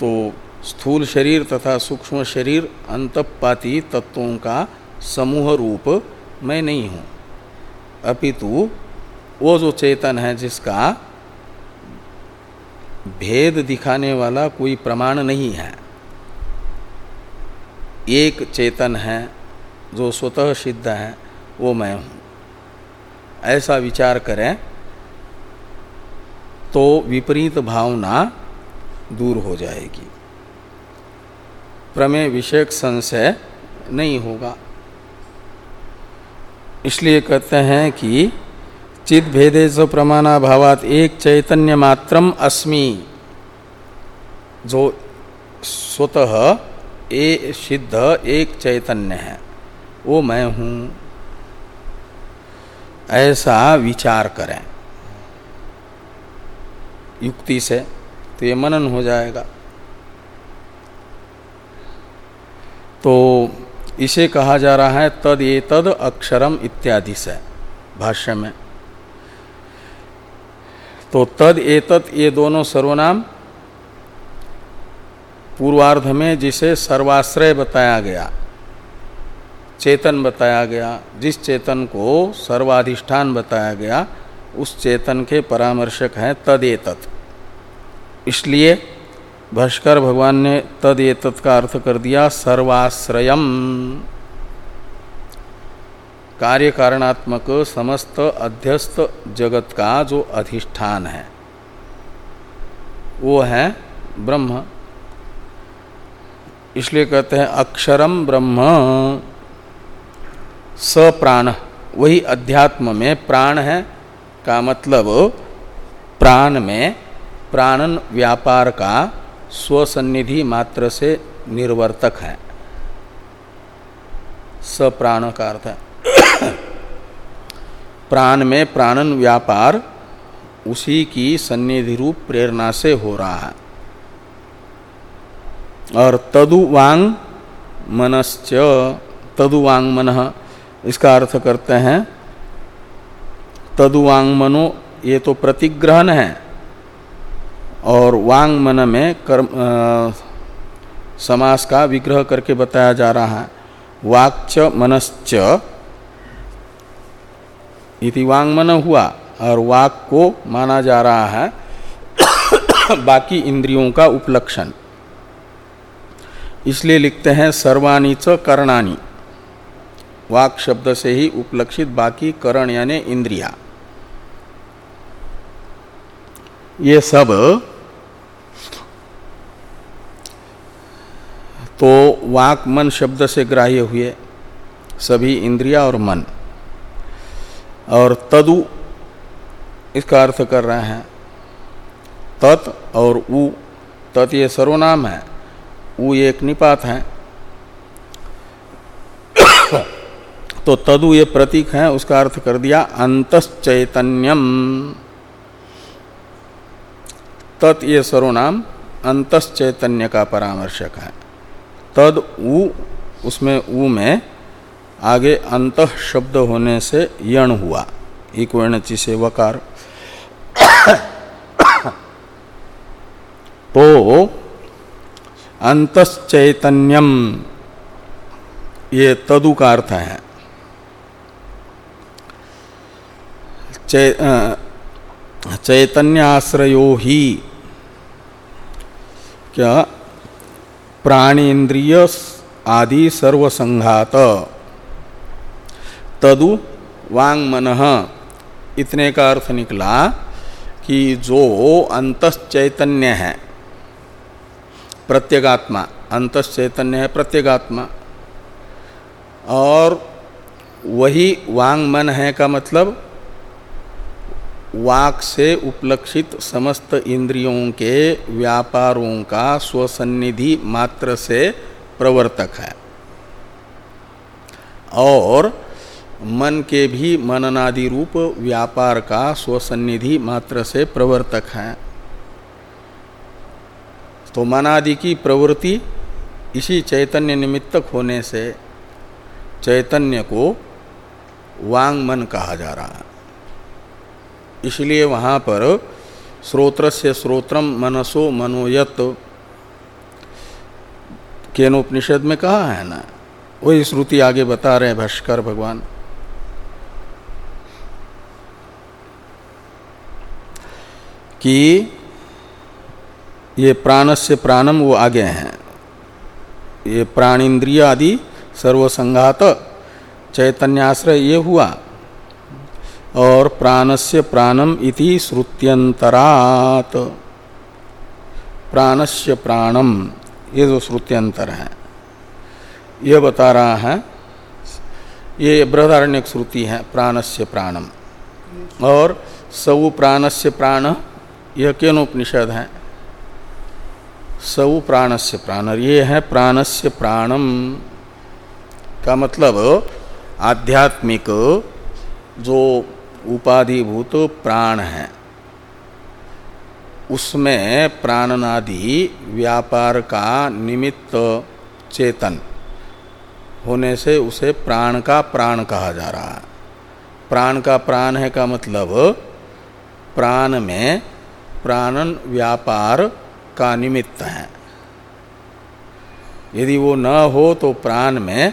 Speaker 1: तो स्थूल शरीर तथा सूक्ष्म शरीर अंतपाती तत्वों का समूह रूप मैं नहीं हूँ। अपितु वो जो चेतन है जिसका भेद दिखाने वाला कोई प्रमाण नहीं है, एक चेतन है जो स्वतः सिद्ध है, वो मैं हूँ। ऐसा विचार करें तो विपरीत भावना दूर हो जाएगी। प्रमेय विषयक संशय नहीं होगा। इसलिए कहते हैं कि चित भेदे जो प्रमाणाभावात एक चैतन्य मात्रम अस्मि, जो स्वतः ए सिद्ध एक चैतन्य है। वो मैं हूँ। ऐसा विचार करें। युक्ति से तो ये मनन हो जाएगा। तो इसे कहा जा रहा है, तद ये तद अक्षरम इत्यादि से, भाष्य में। तो तद एतत ये दोनों सर्वनाम पूर्वार्ध में जिसे सर्वाश्रय बताया गया, चेतन बताया गया, जिस चेतन को सर्वाधिष्ठान बताया गया उस चेतन के परामर्शक हैं तद एतत इसलिए भाष्कर भगवान ने तद ये का अर्थ कर दिया सर्वाश्रयम। कार्य कारणात्मक समस्त अध्यस्त जगत का जो अधिष्ठान है, वो है ब्रह्म। इसलिए कहते हैं अक्षरम ब्रह्म। सप्राण, वही अध्यात्म में प्राण है का मतलब प्राण में प्राणन व्यापार का स्वसन्निधि मात्र से निर्वर्तक है। सप्राण का अर्थ है। प्राण में प्राणन व्यापार उसी की सन्निधि रूप प्रेरणा से हो रहा है। और तदुवांग मनश्च, तदुवांग मन, इसका अर्थ करते हैं तदुवांग मनो ये तो प्रतिग्रहण है। और वांग मन में कर्म समास का विग्रह करके बताया जा रहा है। वाक्च मनश्च इति वांग मन हुआ और वाक को माना जा रहा है। *coughs* बाकी इंद्रियों का उपलक्षण। इसलिए लिखते हैं सर्वाणी च करणानी वाक शब्द से ही उपलक्षित बाकी करण यानी इंद्रिया। ये सब तो वाक मन शब्द से ग्राह्य हुए, सभी इंद्रिया और मन। और तदु इसका अर्थ कर रहे हैं, तत् और उ। तत् ये सर्वनाम है, उ एक निपात है। तो तदु ये प्रतीक है, उसका अर्थ कर दिया, अंतश्चैतन्यम। तत् ये सर्वनाम अंतश्चैतन्य का परामर्शक है। तद उ, उसमें उ में आगे अंत शब्द होने से यण हुआ एक वर्णची से वकार *coughs* तो अंतश्चैतन्यम, ये तदु का अर्थ है। चैतन्य आश्रयो ही। क्या? प्राणीन्द्रिय आदि सर्वसंघात। तदु वांग मन इतने का अर्थ निकला कि जो अंतश्चैतन्य है, प्रत्यगात्मा, अंतश्चैतन्य है, प्रत्यगात्मा। और वही वांग मन है का मतलब वाक से उपलक्षित समस्त इंद्रियों के व्यापारों का स्वसन्निधि मात्र से प्रवर्तक है। और मन के भी मननादि रूप व्यापार का स्वसन्निधि मात्र से प्रवर्तक है। तो मनादि की प्रवृत्ति इसी चैतन्य निमित्तक होने से चैतन्य को वांग मन कहा जा रहा है। इसलिए वहाँ पर श्रोत्र से श्रोत्रम मनसो मनोयत केनोपनिषद में कहा है ना? वही श्रुति आगे बता रहे हैं भाष्कर भगवान। कि ये प्राणस्य प्राणम वो आगे हैं। ये प्राणिंद्रिय आदि सर्वसंघात चैतन्याश्रय ये हुआ। और प्राणस्य प्राणम इति श्रुत्यंतरात प्राणस्य प्राणम, ये जो श्रुत्यंतर है यह बता रहा है, ये बृहदारण्य श्रुति है, प्राणस्य प्राणम। और सऊ प्राणस्य प्राण, यह केनोपनिषद है। सऊ प्राणस्य प्राण ये है प्राणस्य प्राणम। का मतलब आध्यात्मिक जो उपाधिभूत प्राण। है उसमें प्राणनादि व्यापार का निमित्त चेतन होने से उसे प्राण का प्राण कहा जा रहा है। प्राण का प्राण है का मतलब प्राण में प्राणन व्यापार का निमित्त है। यदि वो न हो तो प्राण में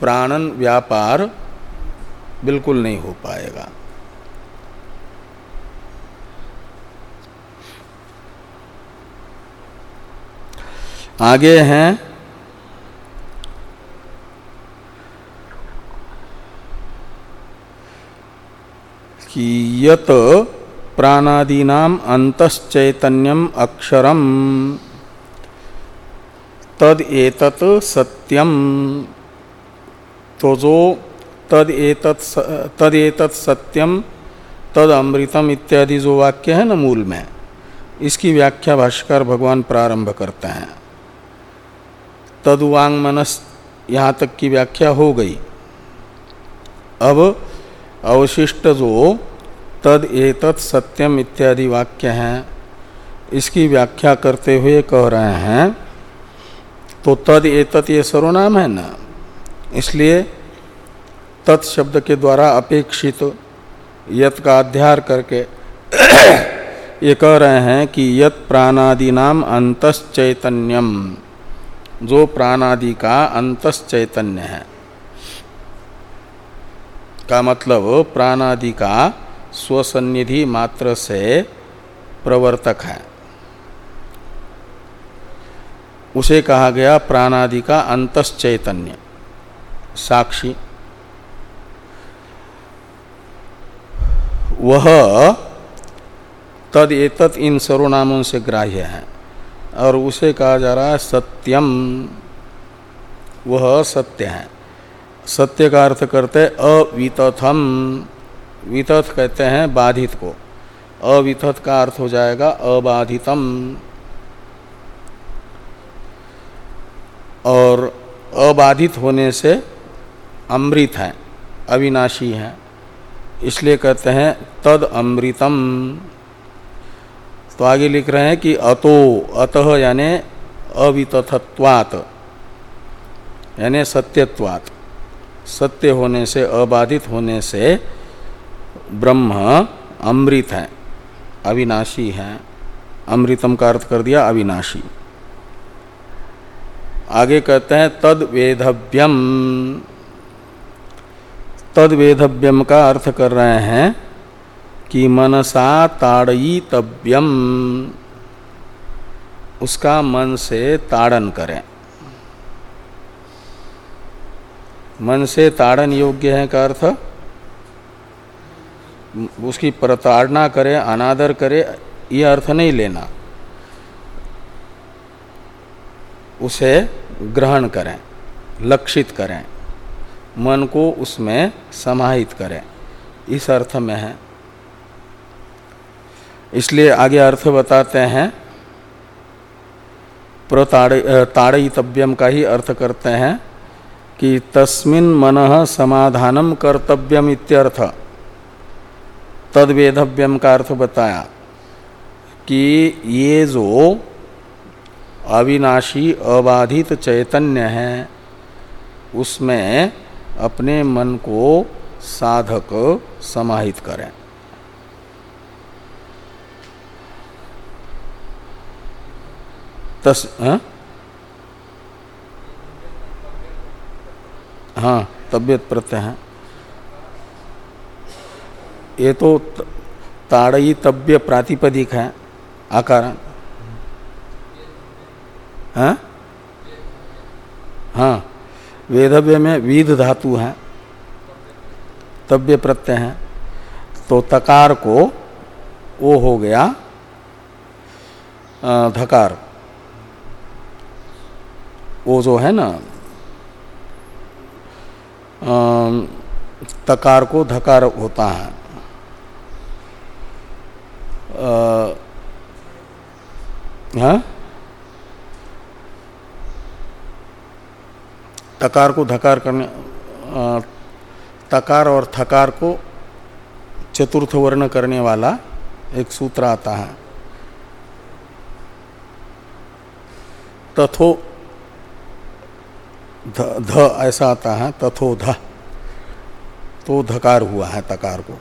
Speaker 1: प्राणन व्यापार बिल्कुल नहीं हो पाएगा। आगे हैं। कि यत प्राणादीना अंतश्चैतन्यम अक्षर तद सत्यम तो जो तद एतत तद सत्यम तद अमृतम इत्यादि जो वाक्य है न मूल में, इसकी व्याख्या भाष्कर भगवान प्रारंभ करते हैं। तदुवांग मनस यहाँ तक की व्याख्या हो गई। अब अवशिष्ट जो तद एतत् सत्यम इत्यादि वाक्य हैं, इसकी व्याख्या करते हुए कह रहे हैं तो तद एतत् ये सर्वनाम है ना? इसलिए तत् शब्द के द्वारा अपेक्षित यत का अध्यार करके *clears throat* ये कह रहे हैं कि यत प्राणादि नाम अंतश्चैतन्यम। जो प्राणादि का अंतश्चैतन्य है। का मतलब प्राणादि का स्वसन्निधि मात्र से प्रवर्तक है। उसे कहा गया प्राणादि का अंतश्चैतन्य। साक्षी वह तद एतत इन सर्वनामों से ग्राह्य है। और उसे कहा जा रहा है सत्यम। वह सत्य है। सत्य का अर्थ करते अवितथम। वितथ कहते हैं बाधित को। अवितथ का अर्थ हो जाएगा अबाधितम। और अबाधित होने से अमृत है, अविनाशी है। इसलिए कहते हैं, तद अमृतम। तो आगे लिख रहे हैं कि अतो, अतः यानि अवितथत्वात, यानी सत्यत्वात। सत्य होने से, अबाधित होने से ब्रह्म अमृत है, अविनाशी है। अमृतम का अर्थ कर दिया, अविनाशी। आगे कहते हैं तद वेधव्यम तद वेधव्यम का अर्थ कर रहे हैं कि मनसा ताड़यितव्यम उसका मन से ताड़न करें। मन से ताड़न योग्य है का अर्थ? उसकी प्रताड़ना करे, अनादर करे यह अर्थ नहीं लेना। उसे ग्रहण करें, लक्षित करें। मन को उसमें समाहित करें। इस अर्थ में है। इसलिए आगे अर्थ बताते हैं। प्रताड़ितव्यम का ही अर्थ करते हैं कि तस्मिन मन समाधानम कर्तव्यम इत्यर्थ। तद वेधव्यम का अर्थ बताया कि ये जो अविनाशी अबाधित चैतन्य है, उसमें अपने मन को साधक समाहित करें। तस हाँ, हाँ तबियत प्रत्यय है। ये तो ताड़ई तब्य प्रातिपदिक है आकार। हाँ? हाँ। वेदव्य में विध धातु है, तव्य प्रत्यय है तो तकार को वो हो गया धकार। वो जो है ना तकार को धकार होता है। हाँ? तकार को धकार करने तकार और थकार को चतुर्थ वर्ण करने वाला एक सूत्र आता है। तथो ध, ध ऐसा आता है तथो ध। तो धकार हुआ है तकार को।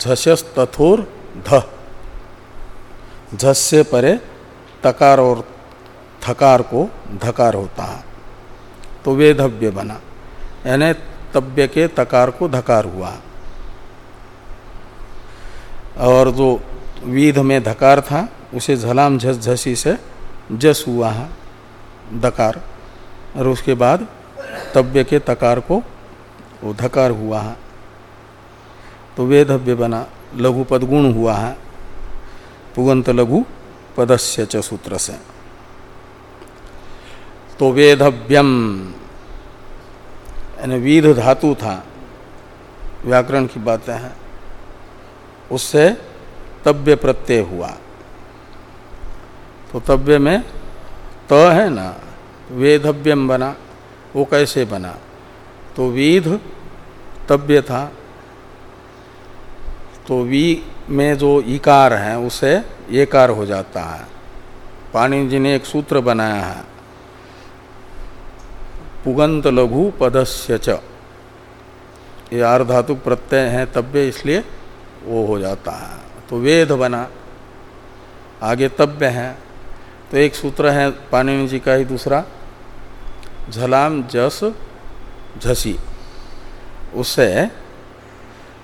Speaker 1: झस तथोर ध। झस से परे तकार और थकार को धकार होता है। तो वेधव्य बना। यानी तब्य के तकार को धकार हुआ। और जो विध में धकार था, उसे झलाम झस झसी से जस हुआ है दकार और उसके बाद तव्य के तकार को वो धकार हुआ है। तो वेधव्य बना लघु पद गुण हुआ है। पुगंत लघु पदस्य च सूत्र से। तो वेधव्यम यानी विध धातु था। व्याकरण की बातें हैं। उससे तव्य प्रत्यय हुआ। तो तव्य में त है ना वेधव्यम बना, वो कैसे बना? तो विध तव्य था। तो वी में जो इकार है, उसे एकार हो जाता है। पाणी जी ने एक सूत्र बनाया है। पुगंत लघु पदस्य च। ये आर्धातुक प्रत्यय है तब्य इसलिए वो हो जाता है। तो वेद बना, आगे तब्य है। तो एक सूत्र है पाणिनि जी का ही दूसरा, झलाम जस झसी। उससे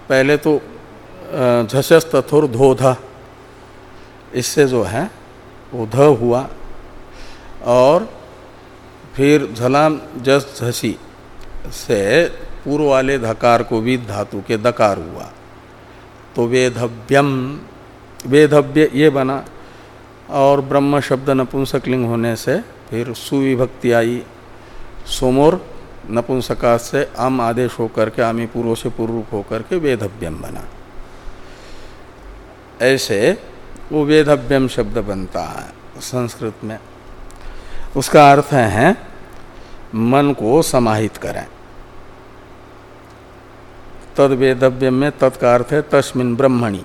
Speaker 1: पहले तो झसस तथोर धोध इससे जो है वो ध हुआ। और फिर झलाम जस झसी से पूर्व वाले धकार को भी धातु के दकार हुआ। तो वेधव्यम, वेधव्य ये बना और ब्रह्म शब्द नपुंसकलिंग होने से फिर सुविभक्ति आई। सोमोर नपुंसका से आम आदेश होकर के, आमी पूर्व से पूर्व होकर के वेधव्यम बना। ऐसे वो वेदव्यम शब्द बनता है संस्कृत में। उसका अर्थ है मन को समाहित करें। तद वेदव्यम में तत्का अर्थ है तस्मिन ब्रह्मणि।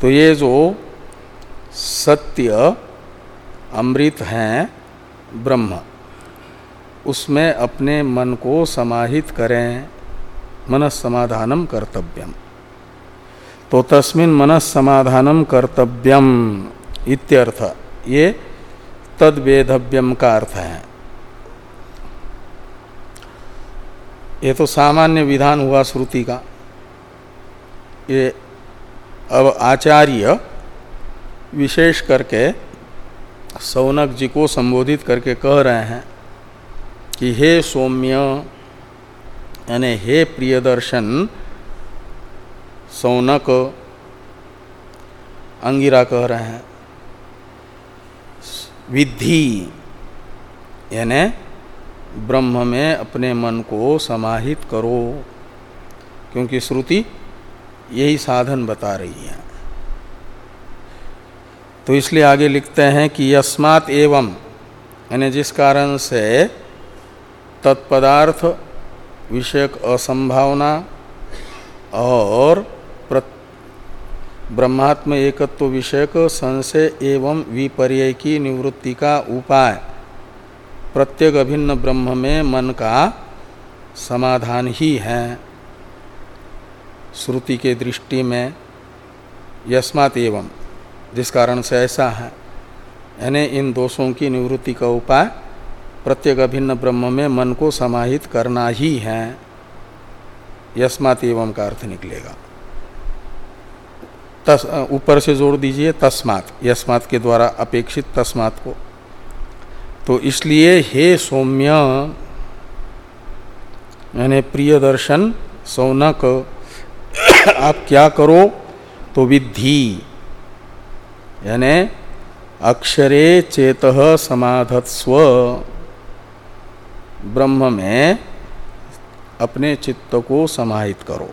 Speaker 1: तो ये जो सत्य अमृत हैं, ब्रह्म, उसमें अपने मन को समाहित करें मन समाधानम कर्तव्यम। तो तस्मिन मनस समाधानम कर्तव्यम इत्यर्थ, ये तद वेधव्यम का अर्थ है। ये तो सामान्य विधान हुआ श्रुति का। ये अब आचार्य विशेष करके सौनक जी को संबोधित करके कह रहे हैं कि हे सौम्य, यानी हे प्रियदर्शन, सौनक अंगिरा कह रहे हैं। विधि यानी ब्रह्म में अपने मन को समाहित करो, क्योंकि श्रुति यही साधन बता रही है। तो इसलिए आगे लिखते हैं कि यस्मात् एवं, यानी जिस कारण से तत्पदार्थ, विषयक असंभावना और ब्रह्मात्म एकत्व विषयक संशय एवं विपर्य की निवृत्ति का उपाय। प्रत्येक अभिन्न ब्रह्म में मन का समाधान ही है। श्रुति के दृष्टि में यस्मात एवं, जिस कारण से ऐसा है। यानी इन दोषों की निवृत्ति का उपाय प्रत्येक अभिन्न ब्रह्म में मन को समाहित करना ही है। यस्मात एवं का अर्थ निकलेगा। ऊपर से जोड़ दीजिए, तस्मात। यस्मात के द्वारा अपेक्षित तस्मात को। तो इसलिए हे सौम्य, यानी प्रिय दर्शन, सौनक, आप क्या करो तो विधि यानी अक्षरे चेत समाधत्स्व। ब्रह्म में अपने चित्त को समाहित करो।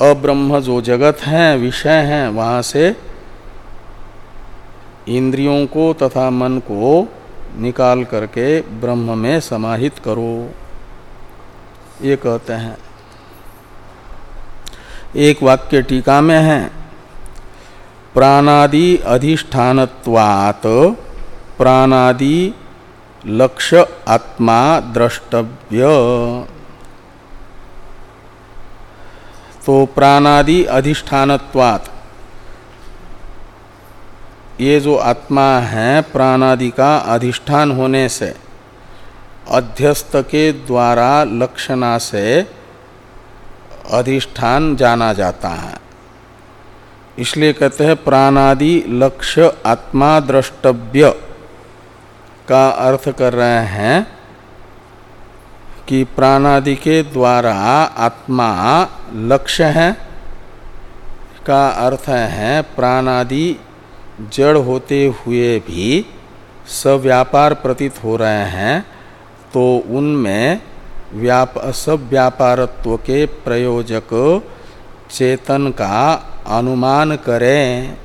Speaker 1: अब्रह्म जो जगत है, विषय हैं, वहाँ से इंद्रियों को तथा मन को निकाल करके ब्रह्म में समाहित करो। ये कहते हैं। एक वाक्य टीका में है, प्राणादि अधिष्ठानत्वात् प्राणादि लक्ष्य आत्मा द्रष्टव्य। तो प्राणादि अधिष्ठानत्वात्। ये जो आत्मा है, प्राणादि का अधिष्ठान होने से, अध्यस्त के द्वारा लक्षणा से अधिष्ठान जाना जाता है। इसलिए कहते हैं प्राणादि लक्ष्य आत्मा द्रष्टव्य का अर्थ कर रहे हैं। कि प्राणादि के द्वारा आत्मा लक्ष्य है, का अर्थ है प्राणादि जड़ होते हुए भी सव्यापार प्रतीत हो रहे हैं तो उनमें व्याप सब व्यापारत्व के प्रयोजक चेतन का अनुमान करें।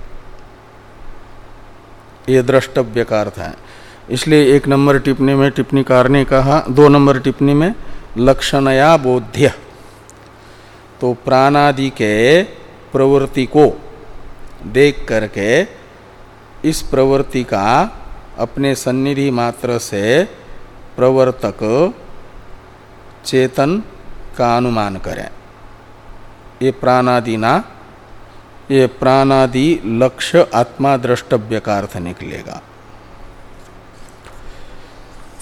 Speaker 1: ये द्रष्टव्य का अर्थ है। इसलिए एक नंबर टिप्पणी में टिप्पणीकार ने कहा, दो नंबर टिप्पणी में, लक्षणया बोध्य। तो प्राणादि के प्रवृत्ति को देख करके इस प्रवृत्ति का अपने सन्निधि मात्र से प्रवर्तक चेतन का अनुमान करें। ये प्राणादि ना, ये प्राणादि लक्ष्य आत्मा द्रष्टव्य का अर्थ निकलेगा।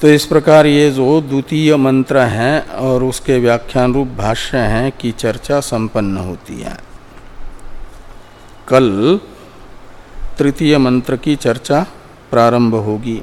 Speaker 1: तो इस प्रकार ये जो द्वितीय मंत्र हैं और उसके व्याख्यान रूप भाष्य हैं की चर्चा संपन्न होती है। कल तृतीय मंत्र की चर्चा प्रारंभ होगी।